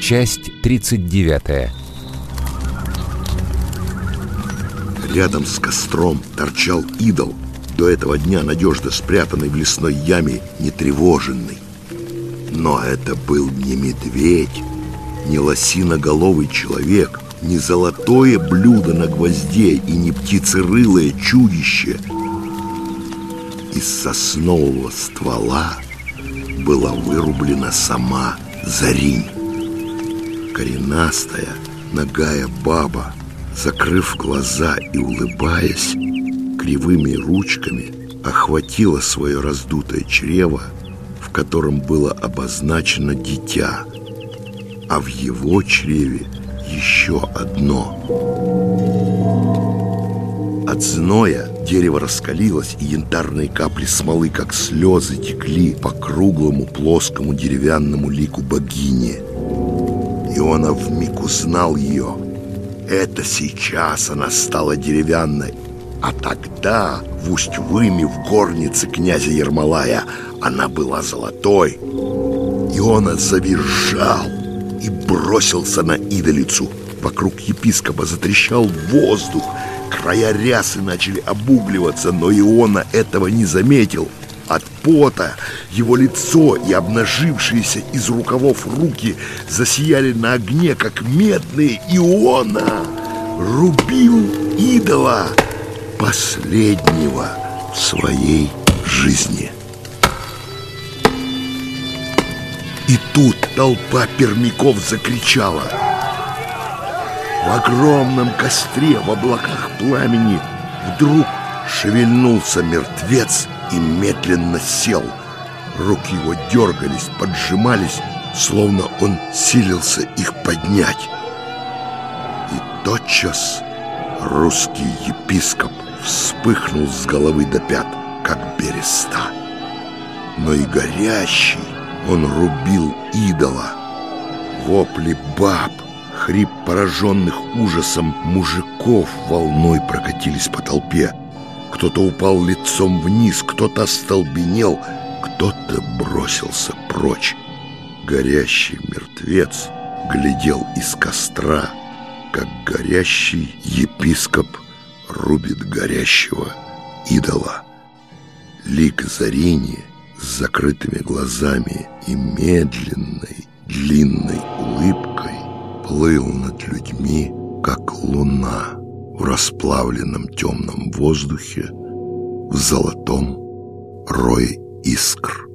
Часть 39 Рядом с костром торчал идол, до этого дня надежно спрятанный в лесной яме, нетревоженный. Но это был не медведь, не лосиноголовый человек, не золотое блюдо на гвозде и не птицерылое чудище. Из соснового ствола была вырублена сама Заринь. Коренастая, ногая баба, закрыв глаза и улыбаясь, кривыми ручками охватила свое раздутое чрево, в котором было обозначено дитя, а в его чреве еще одно. От зноя дерево раскалилось, и янтарные капли смолы, как слезы, текли по круглому плоскому деревянному лику богини. И вмиг узнал ее. Это сейчас она стала деревянной, а тогда в Усть-Выме, в горнице князя Ермолая, она была золотой. И он завизжал и бросился на идолицу. Вокруг епископа затрещал воздух, края рясы начали обугливаться, но Иона этого не заметил. От пота его лицо и обнажившиеся из рукавов руки засияли на огне, как медные Иона. Рубил идола последнего в своей жизни. И тут толпа пермяков закричала. В огромном костре в облаках пламени вдруг шевельнулся мертвец и медленно сел. Руки его дергались, поджимались, словно он силился их поднять. И тотчас русский епископ вспыхнул с головы до пят, как береста. Но и горящий он рубил идола. Вопли баб, хрип пораженных ужасом мужиков волной прокатились по толпе. Кто-то упал лицом вниз, кто-то остолбенел, кто-то бросился прочь. Горящий мертвец глядел из костра, как горящий епископ рубит горящего идола. Лик Зарини с закрытыми глазами и медленной, длинной улыбкой плыл над людьми, как луна в расплавленном темном воздухе, в золотом рое искр.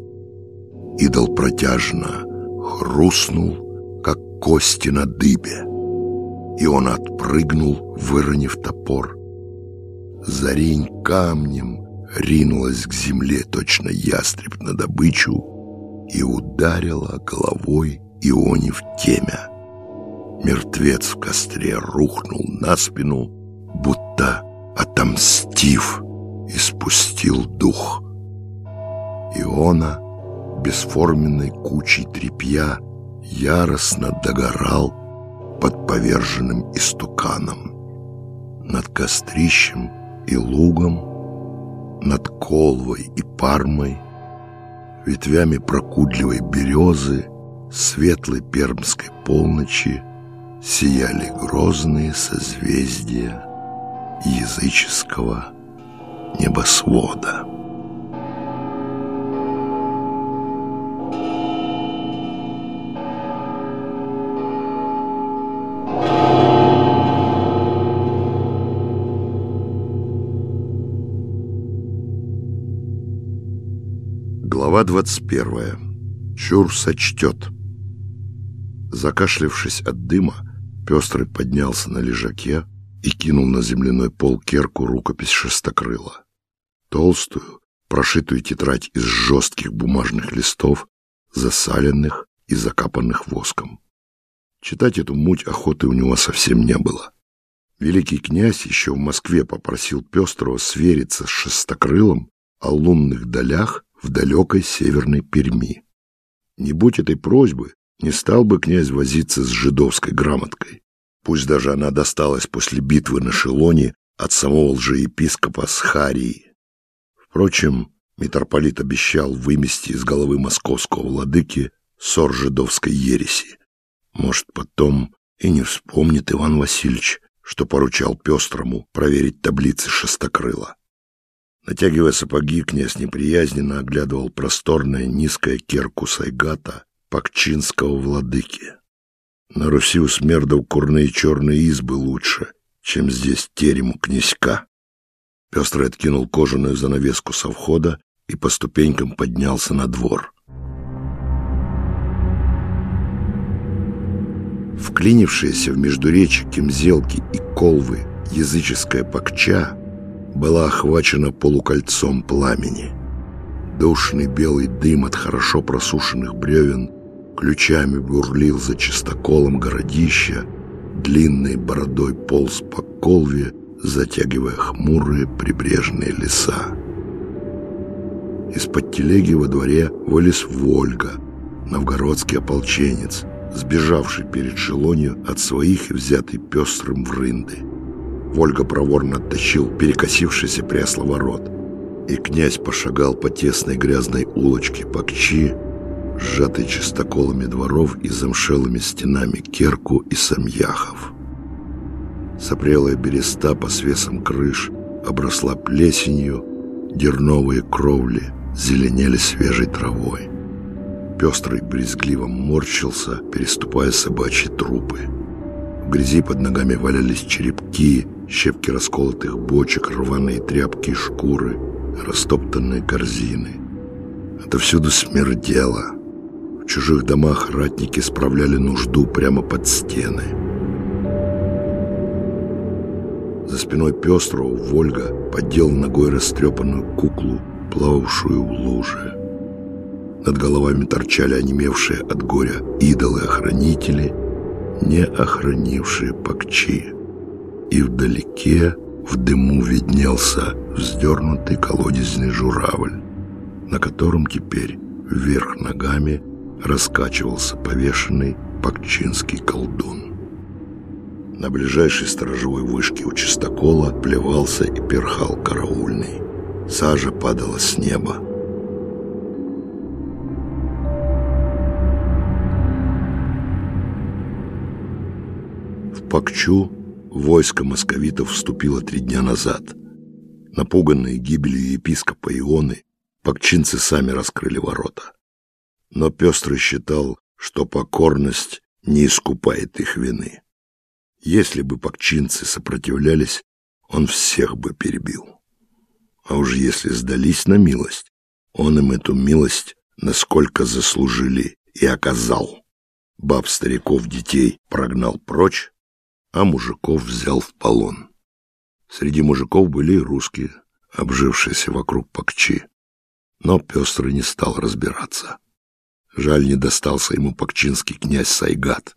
Идол протяжно хрустнул, как кости на дыбе, и он отпрыгнул, выронив топор. Зарень камнем ринулась к земле, точно ястреб на добычу, и ударила головой Ионе в темя. Мертвец в костре рухнул на спину, будто отомстив, и спустил дух. Иона, бесформенной кучей тряпья, яростно догорал под поверженным истуканом. Над кострищем и лугом, над колвой и пармой, ветвями прокудливой березы, светлой пермской полночи сияли грозные созвездия языческого небосвода. Глава 21. Чур сочтет. Закашлявшись от дыма, Пестрый поднялся на лежаке и кинул на земляной пол керку рукопись шестокрыла. Толстую, прошитую тетрадь из жестких бумажных листов, засаленных и закапанных воском. Читать эту муть охоты у него совсем не было. Великий князь еще в Москве попросил Пестрого свериться с шестокрылом о лунных долях в далекой северной Перми. Не будь этой просьбы, не стал бы князь возиться с жидовской грамоткой. Пусть даже она досталась после битвы на Шелоне от самого лжеепископа Схарии. Впрочем, митрополит обещал вымести из головы московского владыки ссор жидовской ереси. Может, потом и не вспомнит Иван Васильевич, что поручал пестрому проверить таблицы шестокрыла. Натягивая сапоги, князь неприязненно оглядывал просторное низкое керку Сайгата Пакчинского владыки. На Руси у смердов курные черные избы лучше, чем здесь терему князька. Пестрый откинул кожаную занавеску со входа и по ступенькам поднялся на двор. Вклинившаяся в междуречье Кимзелки и Колвы языческая пакча была охвачена полукольцом пламени. Душный белый дым от хорошо просушенных бревен ключами бурлил за чистоколом городища, длинной бородой полз по колве, затягивая хмурые прибрежные леса. Из-под телеги во дворе вылез Вольга, новгородский ополченец, сбежавший перед Шелонью от своих и взятый пестрым в рынды. Вольга проворно оттащил перекосившийся прясловорот, и князь пошагал по тесной грязной улочке Пакчи, сжатой чистоколами дворов и замшелыми стенами Керку и Самьяхов. Сопрелая береста по свесам крыш обросла плесенью, дерновые кровли зеленели свежей травой. Пестрый брезгливо морщился, переступая собачьи трупы. В грязи под ногами валялись черепки, щепки расколотых бочек, рваные тряпки и шкуры, растоптанные корзины. Отовсюду смердело. В чужих домах ратники справляли нужду прямо под стены. За спиной пестрого Вольга поддел ногой растрепанную куклу, плававшую в луже. Над головами торчали онемевшие от горя идолы-охранители, не охранившие пакчи и вдалеке в дыму виднелся вздернутый колодезный журавль, на котором теперь вверх ногами раскачивался повешенный пакчинский колдун. На ближайшей сторожевой вышке у чистокола плевался и перхал караульный. Сажа падала с неба. В Пакчу войско московитов вступило три дня назад. Напуганные гибелью епископа Ионы, пакчинцы сами раскрыли ворота. Но Пестрый считал, что покорность не искупает их вины. Если бы пакчинцы сопротивлялись, он всех бы перебил. А уж если сдались на милость, он им эту милость насколько заслужили и оказал. Баб, стариков, детей прогнал прочь, а мужиков взял в полон. Среди мужиков были и русские, обжившиеся вокруг Пакчи. Но Пестрый не стал разбираться. Жаль, не достался ему пакчинский князь Сайгат.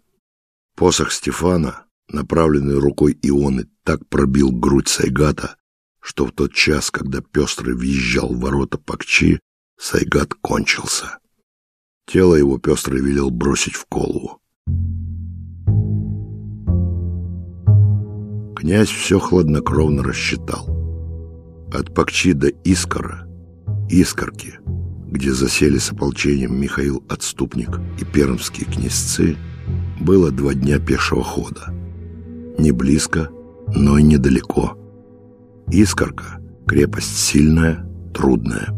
Посох Стефана, направленный рукой Ионы, так пробил грудь Сайгата, что в тот час, когда Пестрый въезжал в ворота Пакчи, Сайгат кончился. Тело его Пестрый велел бросить в колу. Князь все хладнокровно рассчитал. От Пакчи до Искора, Искорки, где засели с ополчением Михаил Отступник и пермские князцы, было два дня пешего хода. Не близко, но и недалеко. Искорка — крепость сильная, трудная.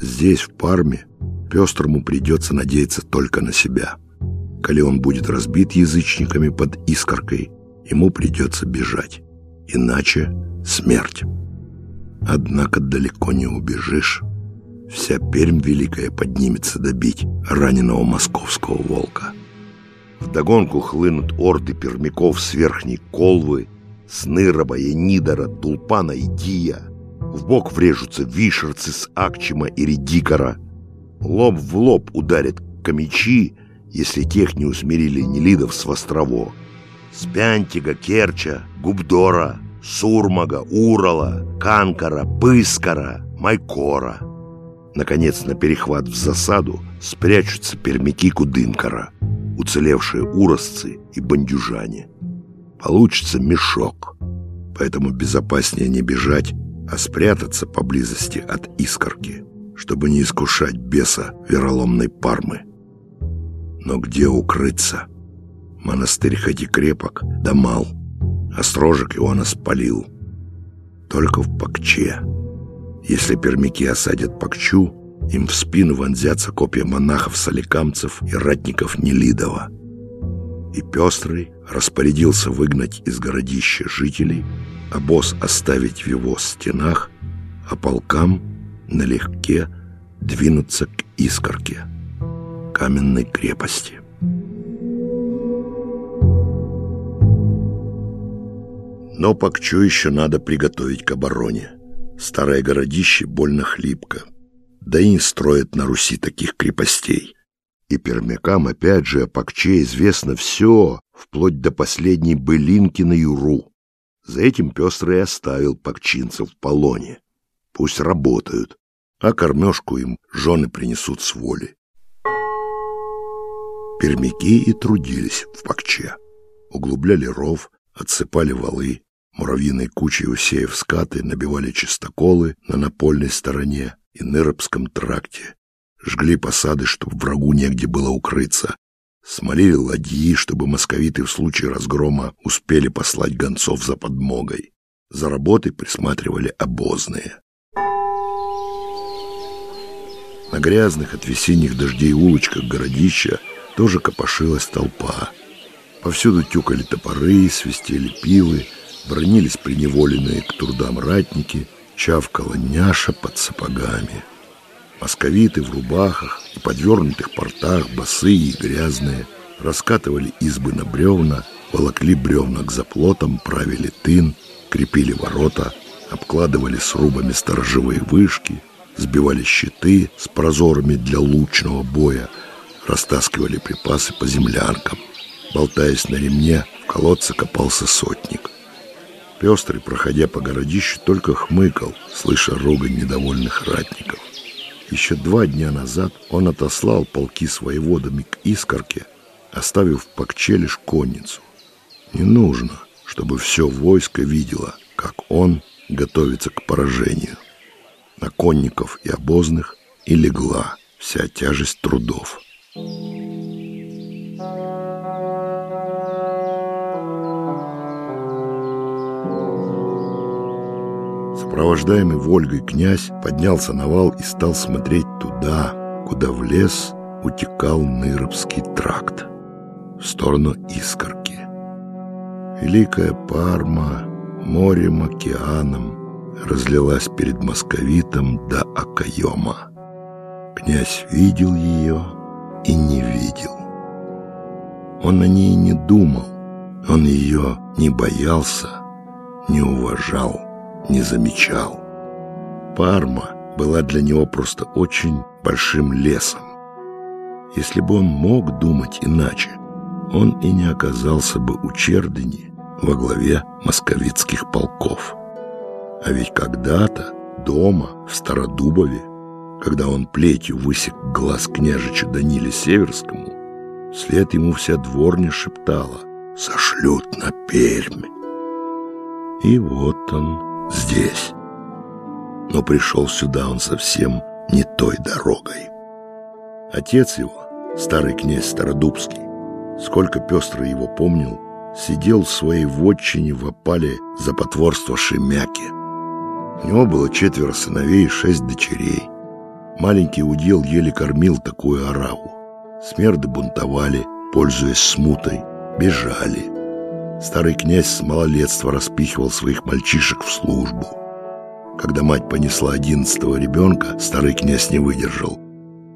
Здесь, в Парме, Пестрому придется надеяться только на себя. Коли он будет разбит язычниками под Искоркой, ему придется бежать. Иначе смерть. Однако далеко не убежишь. Вся Пермь Великая поднимется добить раненого московского волка. Вдогонку хлынут орды пермяков с верхней колвы, с Ныроба, Нидора, Тулпана и Дия. В бок врежутся вишерцы с Акчима и Редикора. Лоб в лоб ударят камичи, если тех не усмирили Нелидов с Вострово. Спянтига, Керча, Губдора, Сурмага, Урала, Канкара, Пыскара, Майкора. Наконец, на перехват в засаду спрячутся пермяки Кудымкара, уцелевшие уросцы и бандюжане. Получится мешок, поэтому безопаснее не бежать, а спрятаться поблизости от искорки, чтобы не искушать беса вероломной пармы. Но где укрыться? Монастырь хоть и крепок, да мал, а строжек Иоанна спалил. Только в Пакче. Если пермяки осадят Пакчу, им в спину вонзятся копья монахов-соликамцев и ратников Нелидова. И Пестрый распорядился выгнать из городища жителей, а босс оставить в его стенах, а полкам налегке двинуться к Искорке, каменной крепости. Но Пакчу еще надо приготовить к обороне. Старое городище больно хлипко. Да и не строят на Руси таких крепостей. И пермякам опять же о Пакче известно все, вплоть до последней былинки на Юру. За этим пестрый оставил пакчинцев в полоне. Пусть работают, а кормежку им жены принесут с воли. Пермяки и трудились в Пакче. Углубляли ров, отсыпали валы, муравьиной кучей усеяв скаты, набивали чистоколы на напольной стороне и Нырабском тракте, жгли посады, чтобы врагу негде было укрыться, смолили ладьи, чтобы московиты в случае разгрома успели послать гонцов за подмогой. За работой присматривали обозные. На грязных от весенних дождей улочках городища тоже копошилась толпа. Повсюду тюкали топоры, свистели пилы, бронились приневоленные к трудам ратники, чавкала няша под сапогами. Московиты в рубахах и подвернутых портах, босые и грязные, раскатывали избы на бревна, волокли бревна к заплотам, правили тын, крепили ворота, обкладывали срубами сторожевые вышки, сбивали щиты с прозорами для лучного боя, растаскивали припасы по землянкам. Болтаясь на ремне, в колодце копался сотник. Пестрый, проходя по городищу, только хмыкал, слыша ругань недовольных ратников. Еще два дня назад он отослал полки воеводами к Искорке, оставив в Пакче лишь конницу. Не нужно, чтобы все войско видело, как он готовится к поражению. На конников и обозных и легла вся тяжесть трудов. Сопровождаемый Вольгой князь поднялся на вал и стал смотреть туда, куда в лес утекал Ныробский тракт, в сторону Искорки. Великая Парма морем, океаном разлилась перед московитом до Акаема. Князь видел ее и не видел. Он о ней не думал, он ее не боялся, не уважал не замечал. Парма была для него просто очень большим лесом. Если бы он мог думать иначе, он и не оказался бы у Чердыни во главе московицких полков. А ведь когда-то дома в Стародубове, когда он плетью высек глаз княжичу Даниле Северскому, след ему вся дворня шептала «Сошлют на Пермь». И вот он здесь. Но пришел сюда он совсем не той дорогой. Отец его, старый князь Стародубский, сколько пестро его помнил, сидел в своей вотчине в опале за потворство Шемяки. У него было четверо сыновей и шесть дочерей. Маленький удел еле кормил такую ораву. Смерды бунтовали, пользуясь смутой, бежали – Старый князь с малолетства распихивал своих мальчишек в службу. Когда мать понесла одиннадцатого ребенка, старый князь не выдержал.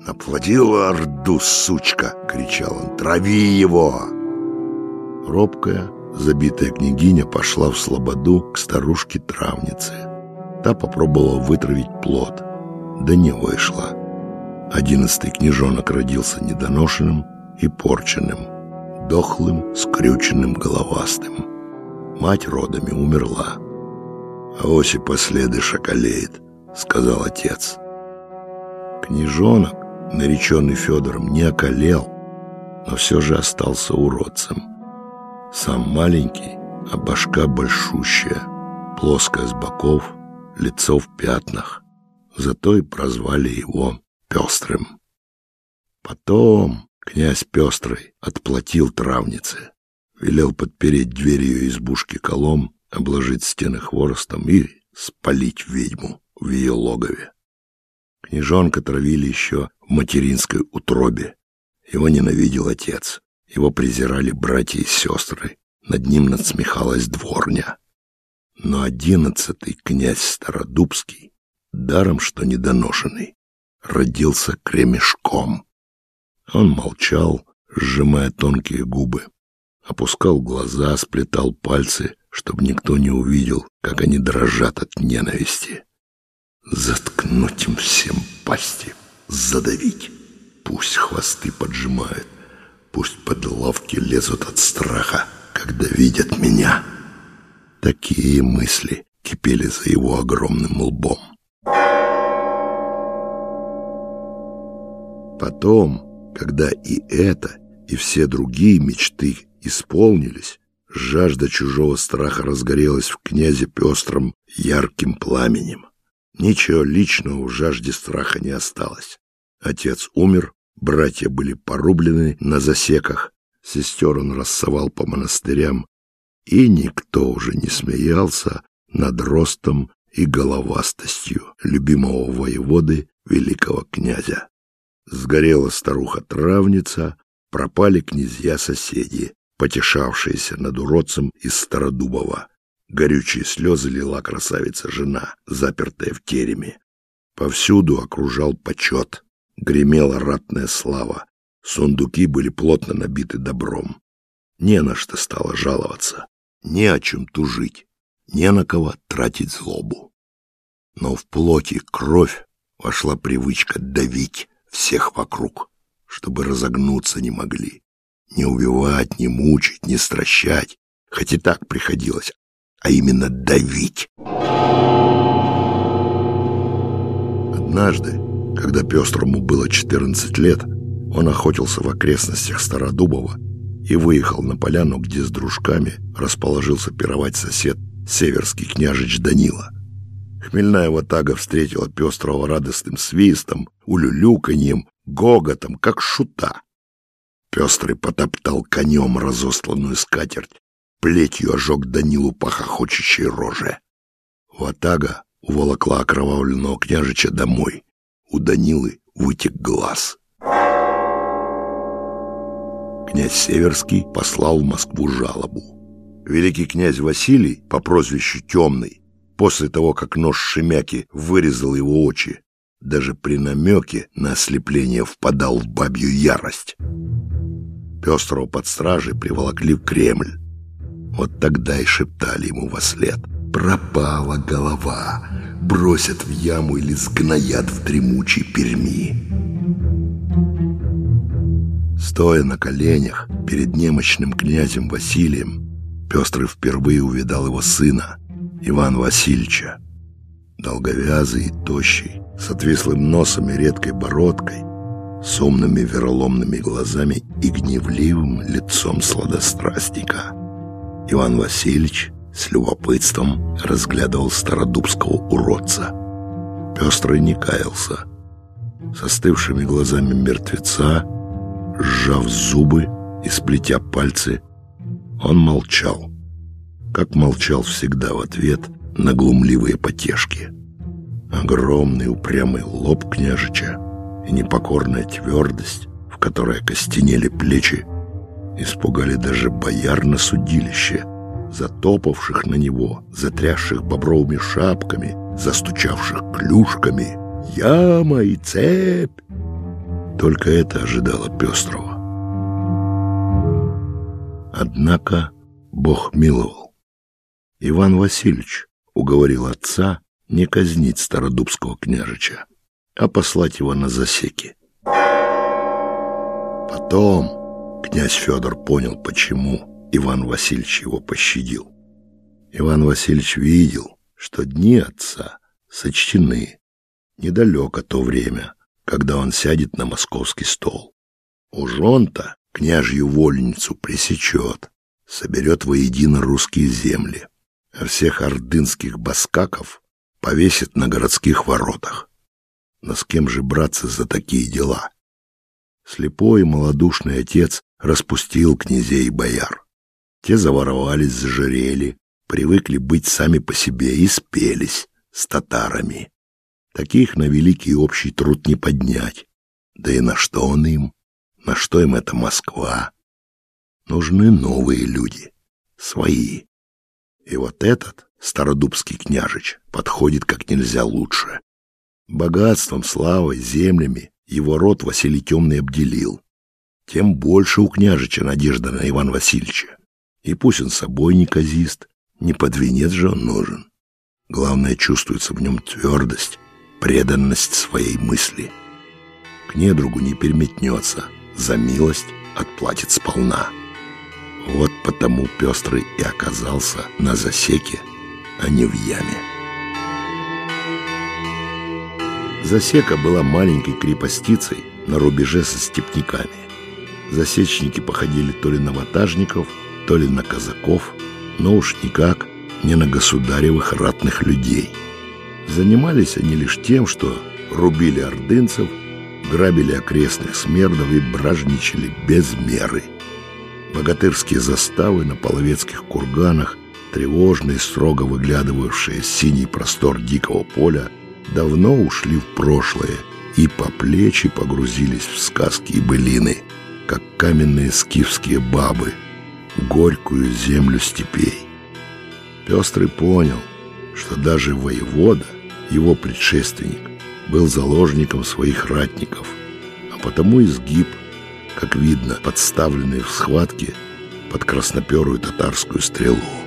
«Наплодила орду, сучка!» — кричал он. «Трави его!» Робкая, забитая княгиня пошла в слободу к старушке-травнице. Та попробовала вытравить плод, да не вышла. Одиннадцатый княжонок родился недоношенным и порченным дохлым, скрюченным, головастым. Мать родами умерла. «А оси последы шоколеет», — сказал отец. Княжонок, нареченный Федором, не околел, но все же остался уродцем. Сам маленький, а башка большущая, плоская с боков, лицо в пятнах. Зато и прозвали его Пестрым. Потом, Князь Пестрый отплатил травнице. велел подпереть дверь ее избушки колом, обложить стены хворостом и спалить ведьму в ее логове. Княжонка травили еще в материнской утробе. Его ненавидел отец, его презирали братья и сестры, над ним надсмехалась дворня. Но одиннадцатый князь Стародубский, даром что недоношенный, родился кремешком. Он молчал, сжимая тонкие губы, опускал глаза, сплетал пальцы, чтобы никто не увидел, как они дрожат от ненависти. Заткнуть им всем пасти, задавить. Пусть хвосты поджимают, пусть под лавки лезут от страха, когда видят меня. Такие мысли кипели за его огромным лбом. Потом, когда и это, и все другие мечты исполнились, жажда чужого страха разгорелась в князе пестром ярким пламенем. Ничего личного в жажде страха не осталось. Отец умер, братья были порублены на засеках, сестер он рассовал по монастырям, и никто уже не смеялся над ростом и головастостью любимого воеводы великого князя. Сгорела старуха-травница, пропали князья-соседи, потешавшиеся над уродцем из Стародубова. Горючие слезы лила красавица-жена, запертая в тереме. Повсюду окружал почет, гремела ратная слава. Сундуки были плотно набиты добром. Не на что стало жаловаться, не о чем тужить, не на кого тратить злобу. Но в плоти кровь вошла привычка давить всех вокруг, чтобы разогнуться не могли. Не убивать, не мучить, не стращать, хоть и так приходилось, а именно давить. Однажды, когда Пестрому было 14 лет, он охотился в окрестностях Стародубова и выехал на поляну, где с дружками расположился пировать сосед северский княжич Данила. Хмельная ватага встретила Пестрого радостным свистом, улюлюканьем, гоготом, как шута. Пестрый потоптал конем разосланную скатерть, плетью ожег Данилу по хохочущей роже. Ватага уволокла окровавленного княжича домой. У Данилы вытек глаз. Князь Северский послал в Москву жалобу. Великий князь Василий, по прозвищу Темный, после того, как нож Шемяки вырезал его очи, даже при намеке на ослепление впадал в бабью ярость. Пестрого под стражей приволокли в Кремль. Вот тогда и шептали ему во след. «Пропала голова, бросят в яму или сгноят в дремучей Перми». Стоя на коленях перед немощным князем Василием, Пестрый впервые увидал его сына, Ивана Васильевича. Долговязый и тощий, с отвислым носом и редкой бородкой, с умными вероломными глазами и гневливым лицом сладострастника — Иван Васильевич с любопытством разглядывал стародубского уродца. Пестрый не каялся. С остывшими глазами мертвеца, сжав зубы и сплетя пальцы, он молчал, как молчал всегда в ответ на глумливые потешки. Огромный упрямый лоб княжича и непокорная твердость, в которой костенели плечи, Испугали даже бояр на судилище, затопавших на него, затрясших бобровыми шапками, застучавших клюшками. «Яма и цепь!» Только это ожидало Пестрого. Однако Бог миловал. Иван Васильевич уговорил отца не казнить стародубского княжича, а послать его на засеки. Потом Князь Федор понял, почему Иван Васильевич его пощадил. Иван Васильевич видел, что дни отца сочтены. Недалеко то время, когда он сядет на московский стол. Уж он-то княжью вольницу пресечет, соберет воедино русские земли, а всех ордынских баскаков повесит на городских воротах. Но с кем же браться за такие дела? Слепой и малодушный отец распустил князей и бояр. Те заворовались, зажирели, привыкли быть сами по себе и спелись с татарами. Таких на великий общий труд не поднять. Да и на что он им? На что им эта Москва? Нужны новые люди, свои. И вот этот, стародубский княжич, подходит как нельзя лучше. Богатством, славой, землями его род Василий Темный обделил. Тем больше у княжича надежда на Ивана Васильевича. И пусть он собой не казист, не под венец же он нужен. Главное, чувствуется в нем твердость, преданность своей мысли. К недругу не переметнется, за милость отплатит сполна. Вот потому Пестрый и оказался на засеке, а не в яме. Засека была маленькой крепостицей на рубеже со степняками. Засечники походили то ли на ватажников, то ли на казаков, но уж никак не на государевых ратных людей. Занимались они лишь тем, что рубили ордынцев, грабили окрестных смердов и бражничали без меры. Богатырские заставы на половецких курганах, тревожные, строго выглядывавшие синий простор дикого поля, давно ушли в прошлое и по плечи погрузились в сказки и былины, как каменные скифские бабы, горькую землю степей. Пестрый понял, что даже воевода, его предшественник, был заложником своих ратников, а потому изгиб, как видно, подставленный в схватке под красноперую татарскую стрелу.